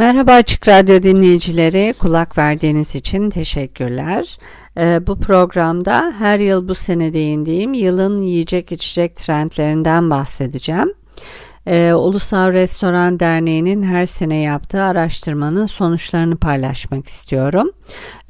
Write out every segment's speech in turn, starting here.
Merhaba Açık Radyo dinleyicileri, kulak verdiğiniz için teşekkürler. Ee, bu programda her yıl bu sene değindiğim yılın yiyecek içecek trendlerinden bahsedeceğim. Ee, Ulusal Restoran Derneği'nin her sene yaptığı araştırmanın sonuçlarını paylaşmak istiyorum.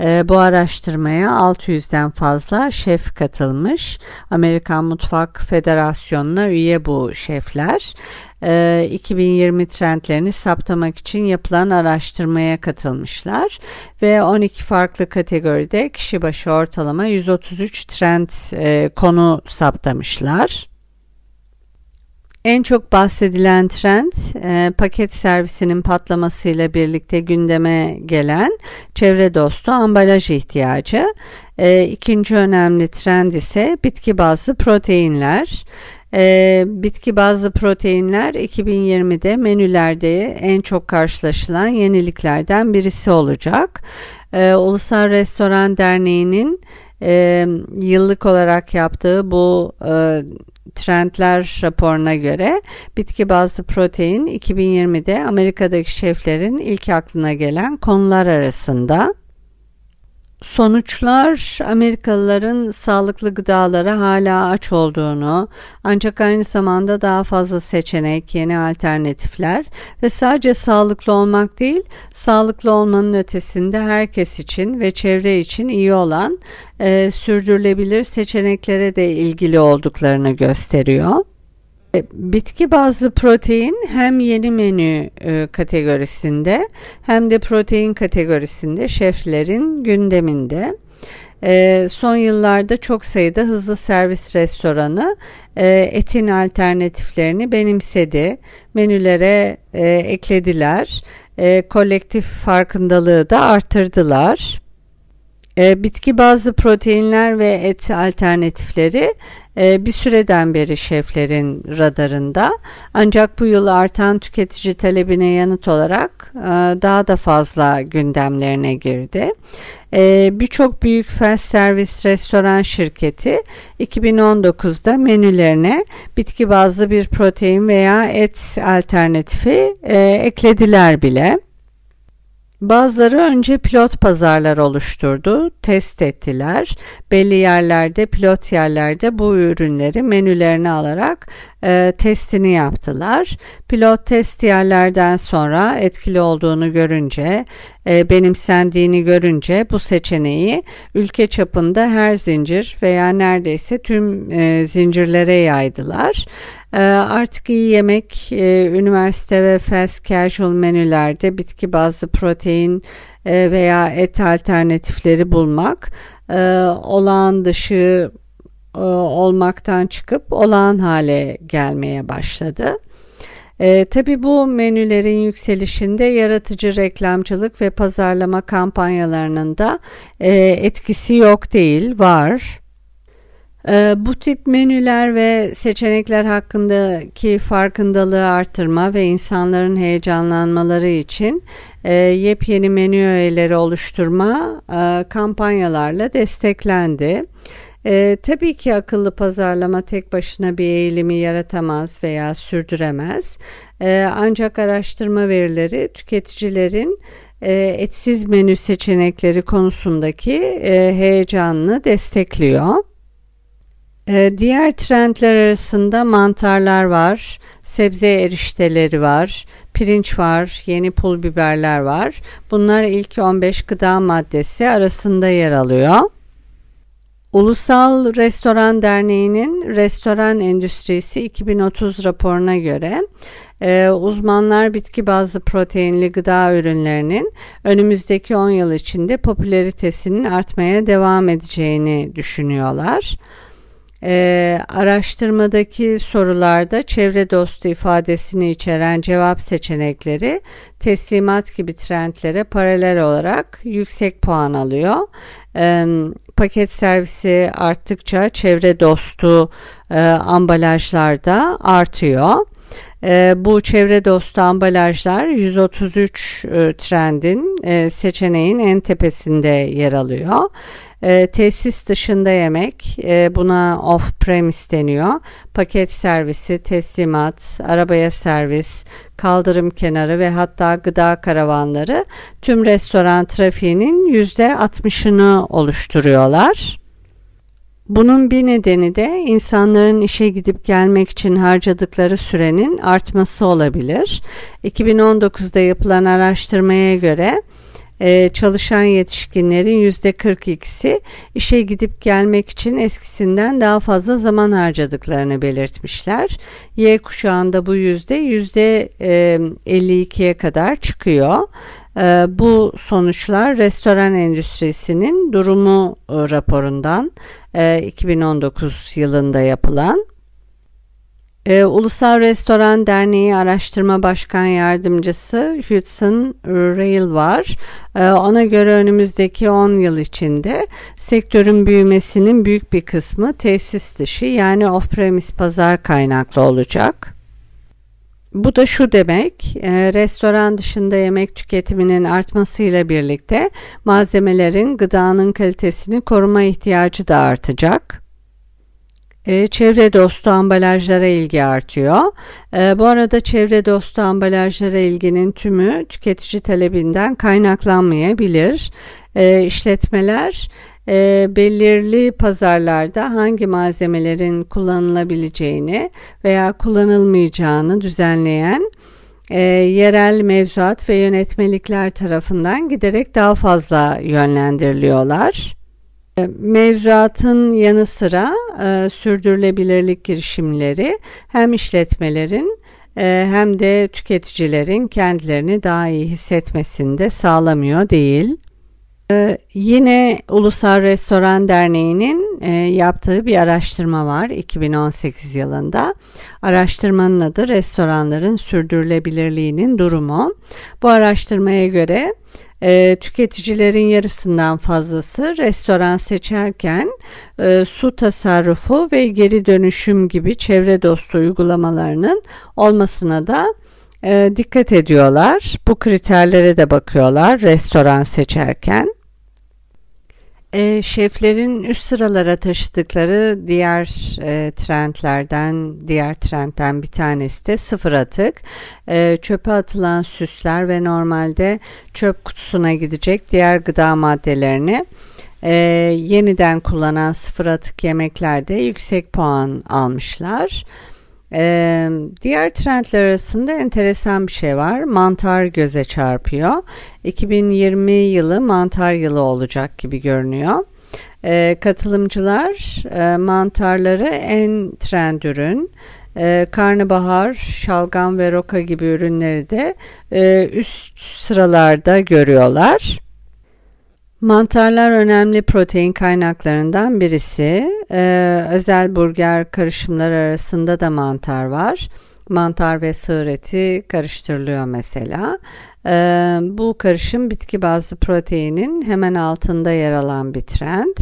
Ee, bu araştırmaya 600'den fazla şef katılmış. Amerikan Mutfak Federasyonu'na üye bu şefler. 2020 ee, trendlerini saptamak için yapılan araştırmaya katılmışlar ve 12 farklı kategoride kişi başı ortalama 133 trend e, konu saptamışlar. En çok bahsedilen trend e, paket servisinin patlamasıyla birlikte gündeme gelen çevre dostu ambalaj ihtiyacı. E, ikinci önemli trend ise bitki bazlı proteinler. E, bitki bazlı proteinler 2020'de menülerde en çok karşılaşılan yeniliklerden birisi olacak. E, Ulusal Restoran Derneği'nin e, yıllık olarak yaptığı bu e, trendler raporuna göre bitki bazlı protein 2020'de Amerika'daki şeflerin ilk aklına gelen konular arasında. Sonuçlar Amerikalıların sağlıklı gıdalara hala aç olduğunu ancak aynı zamanda daha fazla seçenek, yeni alternatifler ve sadece sağlıklı olmak değil, sağlıklı olmanın ötesinde herkes için ve çevre için iyi olan e, sürdürülebilir seçeneklere de ilgili olduklarını gösteriyor. E, bitki bazlı protein hem yeni menü e, kategorisinde hem de protein kategorisinde şeflerin gündeminde. E, son yıllarda çok sayıda hızlı servis restoranı etin alternatiflerini benimsedi. Menülere eklediler. Kolektif farkındalığı da artırdılar. E, bitki bazlı proteinler ve et alternatifleri e, bir süreden beri şeflerin radarında. Ancak bu yıl artan tüketici talebine yanıt olarak e, daha da fazla gündemlerine girdi. E, birçok büyük fast servis restoran şirketi 2019'da menülerine bitki bazlı bir protein veya et alternatifi eklediler bile. Bazıları önce pilot pazarlar oluşturdu, test ettiler. Belli yerlerde, pilot yerlerde bu ürünleri menülerine alarak e, testini yaptılar. Pilot test yerlerden sonra etkili olduğunu görünce, e, benimsendiğini görünce bu seçeneği ülke çapında her zincir veya neredeyse tüm e, zincirlere yaydılar. E, artık iyi yemek, e, üniversite ve fast casual menülerde bitki bazlı protein e, veya et alternatifleri bulmak e, olağan dışı e, olmaktan çıkıp olağan hale gelmeye başladı. E, Tabi bu menülerin yükselişinde yaratıcı reklamcılık ve pazarlama kampanyalarının da e, etkisi yok değil, var. E, bu tip menüler ve seçenekler hakkındaki farkındalığı artırma ve insanların heyecanlanmaları için e, yepyeni menü öğeleri oluşturma e, kampanyalarla desteklendi. E, tabii ki akıllı pazarlama tek başına bir eğilimi yaratamaz veya sürdüremez. Ancak araştırma verileri tüketicilerin e, etsiz menü seçenekleri konusundaki heyecanını destekliyor. E, diğer trendler arasında mantarlar var, sebze erişteleri var, pirinç var, yeni pul biberler var. Bunlar ilk 15 gıda maddesi arasında yer alıyor. Ulusal Restoran Derneği'nin Restoran Endüstrisi 2030 raporuna göre e, uzmanlar bitki bazlı proteinli gıda ürünlerinin önümüzdeki 10 yıl içinde popülaritesinin artmaya devam edeceğini düşünüyorlar. E, araştırmadaki sorularda çevre dostu ifadesini içeren cevap seçenekleri teslimat gibi trendlere paralel olarak yüksek puan alıyor. E, paket servisi arttıkça çevre dostu e, ambalajlarda artıyor. E, bu çevre dostu ambalajlar 133 e, trendin e, seçeneğin en tepesinde yer alıyor. E, tesis dışında yemek e, buna off premise deniyor. Paket servisi, teslimat, arabaya servis, kaldırım kenarı ve hatta gıda karavanları tüm restoran trafiğinin %60'ını oluşturuyorlar. Bunun bir nedeni de insanların işe gidip gelmek için harcadıkları sürenin artması olabilir. 2019'da yapılan araştırmaya göre e, çalışan yetişkinlerin %42'si işe gidip gelmek için eskisinden daha fazla zaman harcadıklarını belirtmişler. Y kuşağında bu yüzde 52'ye kadar çıkıyor. E, bu sonuçlar restoran endüstrisinin durumu e, raporundan 2019 yılında yapılan ee, Ulusal Restoran Derneği Araştırma Başkan Yardımcısı Hudson Rail var. Ee, ona göre önümüzdeki 10 yıl içinde sektörün büyümesinin büyük bir kısmı tesis dışı yani off-premise pazar kaynaklı olacak. Bu da şu demek, e, restoran dışında yemek tüketiminin artmasıyla birlikte malzemelerin gıdanın kalitesini koruma ihtiyacı da artacak. E, çevre dostu ambalajlara ilgi artıyor. E, bu arada çevre dostu ambalajlara ilginin tümü tüketici talebinden kaynaklanmayabilir. E, işletmeler e, belirli pazarlarda hangi malzemelerin kullanılabileceğini veya kullanılmayacağını düzenleyen e, yerel mevzuat ve yönetmelikler tarafından giderek daha fazla yönlendiriliyorlar. Mevzuatın yanı sıra e, sürdürülebilirlik girişimleri hem işletmelerin e, hem de tüketicilerin kendilerini daha iyi hissetmesini de sağlamıyor değil. E, yine Ulusal Restoran Derneği'nin e, yaptığı bir araştırma var 2018 yılında. Araştırmanın adı Restoranların Sürdürülebilirliğinin Durumu. Bu araştırmaya göre e, tüketicilerin yarısından fazlası restoran seçerken e, su tasarrufu ve geri dönüşüm gibi çevre dostu uygulamalarının olmasına da e, dikkat ediyorlar. Bu kriterlere de bakıyorlar restoran seçerken. E, şeflerin üst sıralara taşıdıkları diğer e, trendlerden, diğer trendten bir tanesi de sıfır atık. E, çöpe atılan süsler ve normalde çöp kutusuna gidecek diğer gıda maddelerini e, yeniden kullanan sıfır atık yemeklerde yüksek puan almışlar. Ee, diğer trendler arasında enteresan bir şey var. Mantar göze çarpıyor. 2020 yılı mantar yılı olacak gibi görünüyor. Ee, katılımcılar e, mantarları en trend ürün, e, karnabahar, şalgam ve roka gibi ürünleri de e, üst sıralarda görüyorlar. Mantarlar önemli protein kaynaklarından birisi. Ee, özel burger karışımlar arasında da mantar var. Mantar ve sığır eti karıştırılıyor mesela. Ee, bu karışım bitki bazlı proteinin hemen altında yer alan bir trend.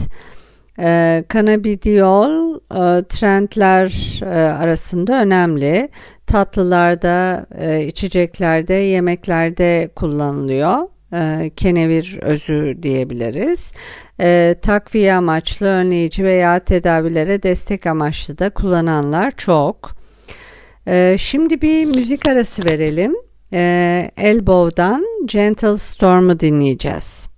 Ee, kanabidiol e, trendler e, arasında önemli. Tatlılarda, e, içeceklerde, yemeklerde kullanılıyor e, kenevir özü diyebiliriz. E, takviye amaçlı, önleyici veya tedavilere destek amaçlı da kullananlar çok. E, şimdi bir müzik arası verelim. E, Elbow'dan Gentle Storm'u dinleyeceğiz.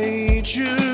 made you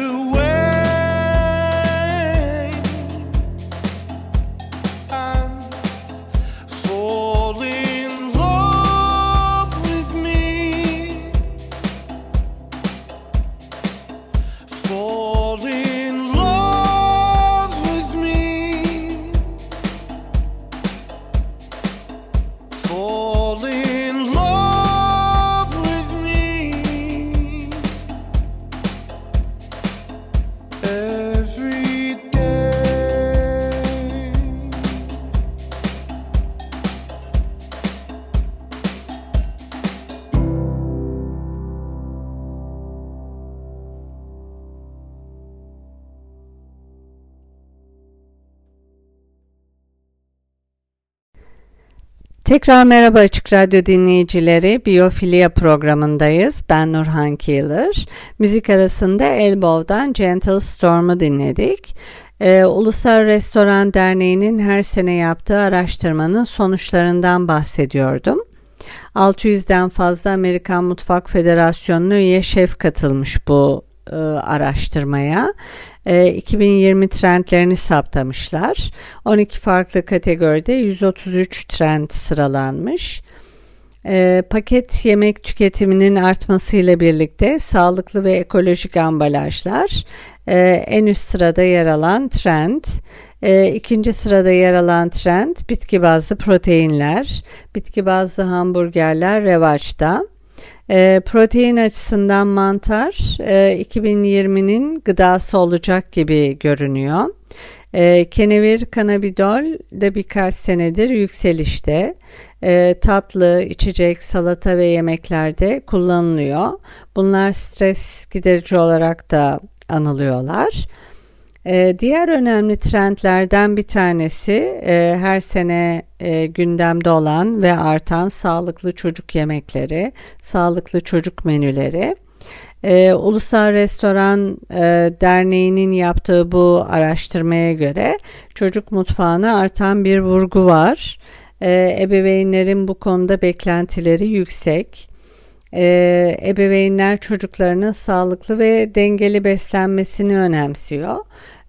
Tekrar merhaba Açık Radyo dinleyicileri. Biyofilya programındayız. Ben Nurhan Keeler. Müzik arasında Elbow'dan Gentle Storm'u dinledik. Ee, Ulusal Restoran Derneği'nin her sene yaptığı araştırmanın sonuçlarından bahsediyordum. 600'den fazla Amerikan Mutfak Federasyonu'na üye şef katılmış bu e, araştırmaya. E, 2020 trendlerini saptamışlar. 12 farklı kategoride 133 trend sıralanmış. E, paket yemek tüketiminin artmasıyla birlikte sağlıklı ve ekolojik ambalajlar e, en üst sırada yer alan trend. E, ikinci sırada yer alan trend bitki bazlı proteinler, bitki bazlı hamburgerler revaçta. E, protein açısından mantar e, 2020'nin gıdası olacak gibi görünüyor. E, kenevir kanabidol de birkaç senedir yükselişte. E, tatlı, içecek, salata ve yemeklerde kullanılıyor. Bunlar stres giderici olarak da anılıyorlar. Ee, diğer önemli trendlerden bir tanesi e, her sene e, gündemde olan ve artan sağlıklı çocuk yemekleri, sağlıklı çocuk menüleri. Ee, Ulusal Restoran e, Derneği'nin yaptığı bu araştırmaya göre çocuk mutfağına artan bir vurgu var. Ee, ebeveynlerin bu konuda beklentileri yüksek e, ebeveynler çocuklarının sağlıklı ve dengeli beslenmesini önemsiyor.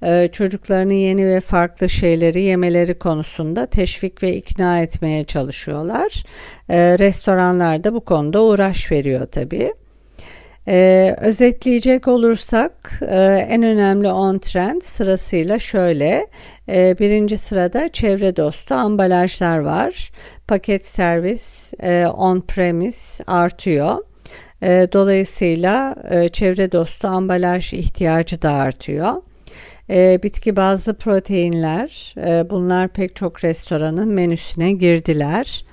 E, çocuklarını yeni ve farklı şeyleri yemeleri konusunda teşvik ve ikna etmeye çalışıyorlar. E, restoranlar da bu konuda uğraş veriyor tabii. Ee, özetleyecek olursak e, en önemli on trend sırasıyla şöyle. E, birinci sırada çevre dostu ambalajlar var. Paket servis e, on premise artıyor. E, dolayısıyla e, çevre dostu ambalaj ihtiyacı da artıyor. E, bitki bazlı proteinler e, bunlar pek çok restoranın menüsüne girdiler.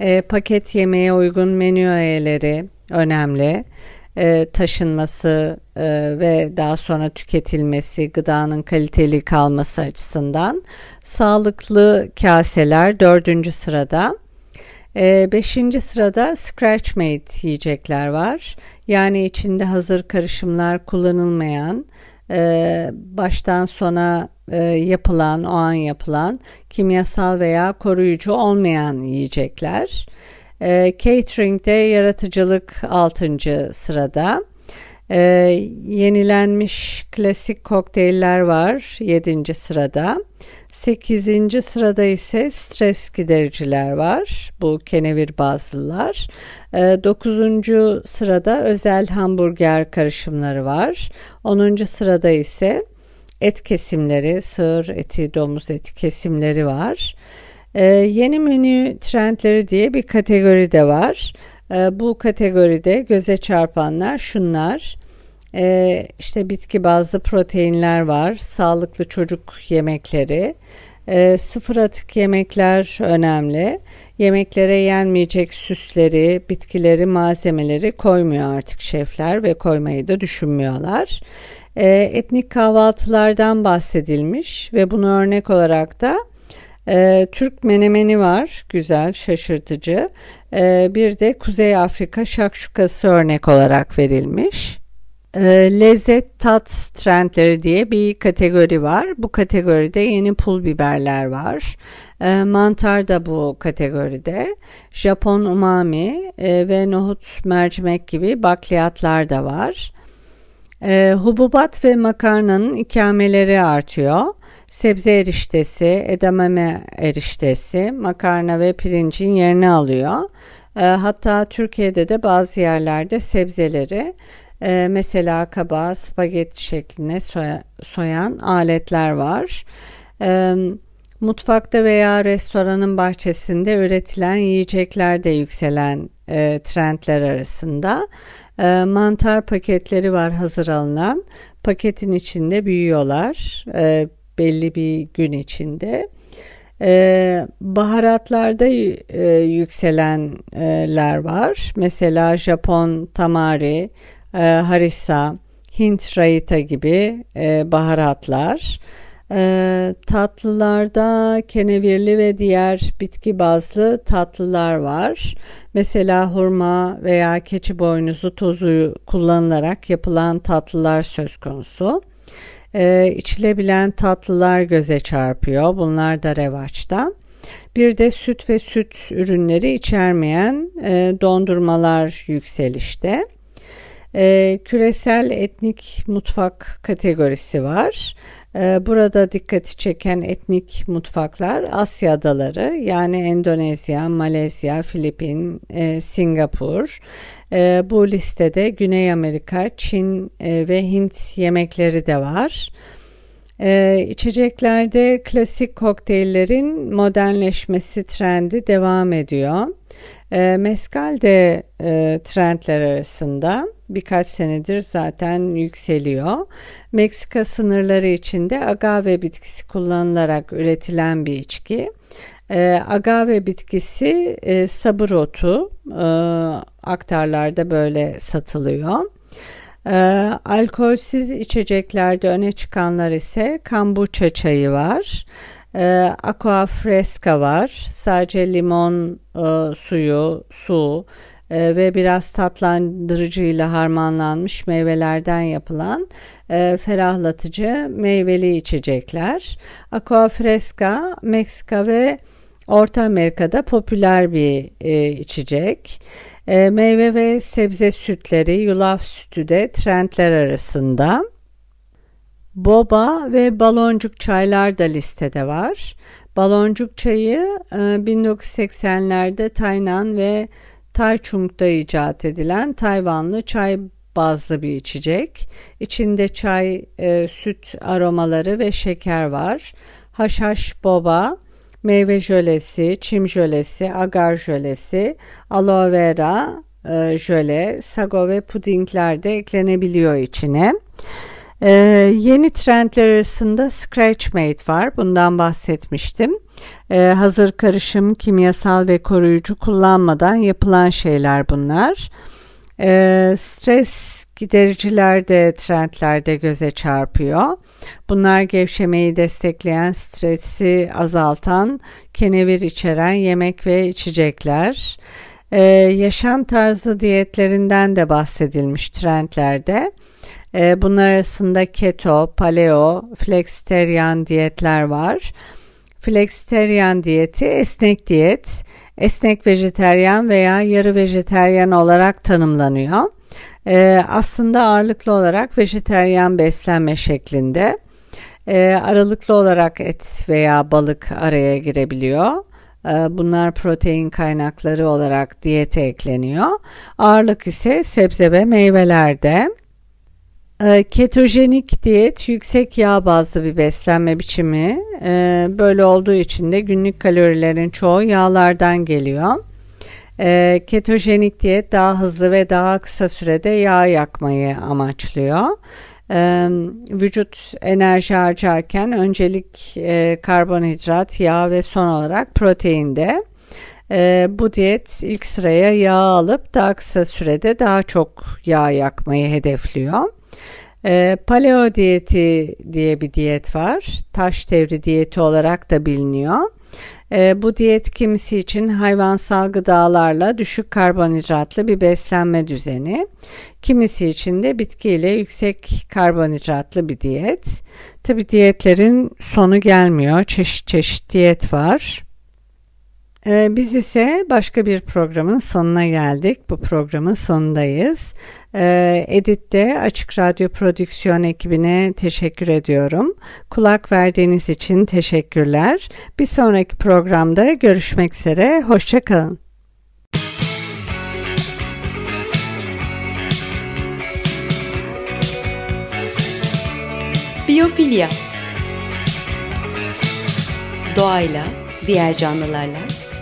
E, paket yemeğe uygun menü öğeleri önemli. E, taşınması e, ve daha sonra tüketilmesi, gıdanın kaliteli kalması açısından. Sağlıklı kaseler dördüncü sırada. E, beşinci sırada scratch made yiyecekler var. Yani içinde hazır karışımlar kullanılmayan, e, baştan sona e, yapılan, o an yapılan kimyasal veya koruyucu olmayan yiyecekler. E, catering'de yaratıcılık 6. sırada. E, yenilenmiş klasik kokteyller var 7. sırada. 8. sırada ise stres gidericiler var. Bu kenevir bazlılar. 9. sırada özel hamburger karışımları var. 10. sırada ise et kesimleri, sığır eti, domuz eti kesimleri var. Ee, yeni menü trendleri diye bir kategori de var. Ee, bu kategoride göze çarpanlar şunlar. Ee, işte bitki bazlı proteinler var, sağlıklı çocuk yemekleri, e, sıfır atık yemekler önemli. Yemeklere yenmeyecek süsleri, bitkileri, malzemeleri koymuyor artık şefler ve koymayı da düşünmüyorlar. E, etnik kahvaltılardan bahsedilmiş ve bunu örnek olarak da e, Türk menemeni var, güzel, şaşırtıcı. E, bir de Kuzey Afrika şakşukası örnek olarak verilmiş. E, lezzet tat trendleri diye bir kategori var. Bu kategoride yeni pul biberler var. Mantar da bu kategoride. Japon umami e, ve nohut mercimek gibi bakliyatlar da var. Hububat ve makarnanın ikameleri artıyor. Sebze eriştesi, edamame eriştesi, makarna ve pirincin yerini alıyor. E, hatta Türkiye'de de bazı yerlerde sebzeleri e, mesela kabağı spagetti şekline soya, soyan aletler var. E, mutfakta veya restoranın bahçesinde üretilen yiyeceklerde yükselen e, trendler arasında e, mantar paketleri var hazır alınan. Paketin içinde büyüyorlar e, belli bir gün içinde. Ee, baharatlarda e, yükselenler var. Mesela Japon tamari, e, harissa, Hint raita gibi e, baharatlar. E, tatlılarda kenevirli ve diğer bitki bazlı tatlılar var. Mesela hurma veya keçi boynuzu tozu kullanılarak yapılan tatlılar söz konusu. E, içilebilen tatlılar göze çarpıyor. Bunlar da revaçta. Bir de süt ve süt ürünleri içermeyen e, dondurmalar yükselişte. E, küresel etnik mutfak kategorisi var. E, burada dikkati çeken etnik mutfaklar Asya adaları yani Endonezya, Malezya, Filipin, e, Singapur. E, bu listede Güney Amerika, Çin e, ve Hint yemekleri de var. Ee, içeceklerde klasik kokteyllerin modernleşmesi trendi devam ediyor. Ee, mezcal de e, trendler arasında birkaç senedir zaten yükseliyor. Meksika sınırları içinde agave bitkisi kullanılarak üretilen bir içki. E, agave bitkisi e, sabır otu e, aktarlarda böyle satılıyor. E, alkolsüz içeceklerde öne çıkanlar ise kombucha çayı var. E, aqua fresca var. Sadece limon e, suyu, su, e, ve biraz tatlandırıcıyla harmanlanmış meyvelerden yapılan e, ferahlatıcı meyveli içecekler. Aqua Fresca Meksika ve Orta Amerika'da popüler bir e, içecek. E, meyve ve sebze sütleri, yulaf sütü de trendler arasında. Boba ve baloncuk çaylar da listede var. Baloncuk çayı e, 1980'lerde Taynan ve Taichung'da icat edilen Tayvanlı çay bazlı bir içecek. İçinde çay, e, süt aromaları ve şeker var. Haşhaş boba, meyve jölesi, çim jölesi, agar jölesi, aloe vera e, jöle, sago ve pudingler de eklenebiliyor içine. Ee, yeni trendler arasında Scratch Made var. Bundan bahsetmiştim. Ee, hazır karışım, kimyasal ve koruyucu kullanmadan yapılan şeyler bunlar. E, stres gidericiler de trendlerde göze çarpıyor. Bunlar gevşemeyi destekleyen, stresi azaltan, kenevir içeren yemek ve içecekler. Ee, yaşam tarzı diyetlerinden de bahsedilmiş trendlerde. Ee, bunlar arasında keto, paleo, flexitarian diyetler var. Flexitarian diyeti esnek diyet, esnek vejeteryan veya yarı vejeteryan olarak tanımlanıyor. Ee, aslında ağırlıklı olarak vejeteryan beslenme şeklinde. Ee, aralıklı olarak et veya balık araya girebiliyor. Ee, bunlar protein kaynakları olarak diyete ekleniyor. Ağırlık ise sebze ve meyvelerde. Ketojenik diyet yüksek yağ bazlı bir beslenme biçimi. Böyle olduğu için de günlük kalorilerin çoğu yağlardan geliyor. Ee, ketojenik diyet daha hızlı ve daha kısa sürede yağ yakmayı amaçlıyor. Vücut enerji harcarken öncelik e, karbonhidrat, yağ ve son olarak proteinde. Bu diyet ilk sıraya yağ alıp daha kısa sürede daha çok yağ yakmayı hedefliyor. E, paleo diyeti diye bir diyet var. Taş devri diyeti olarak da biliniyor. E, bu diyet kimisi için hayvansal gıdalarla düşük karbonhidratlı bir beslenme düzeni. Kimisi için de bitkiyle yüksek karbonhidratlı bir diyet. Tabi diyetlerin sonu gelmiyor. Çeşit çeşit diyet var. Ee, biz ise başka bir programın sonuna geldik. Bu programın sonundayız. Ee, Edit'te Açık Radyo Prodüksiyon ekibine teşekkür ediyorum. Kulak verdiğiniz için teşekkürler. Bir sonraki programda görüşmek üzere. Hoşçakalın. Biyofilya Doğayla, diğer canlılarla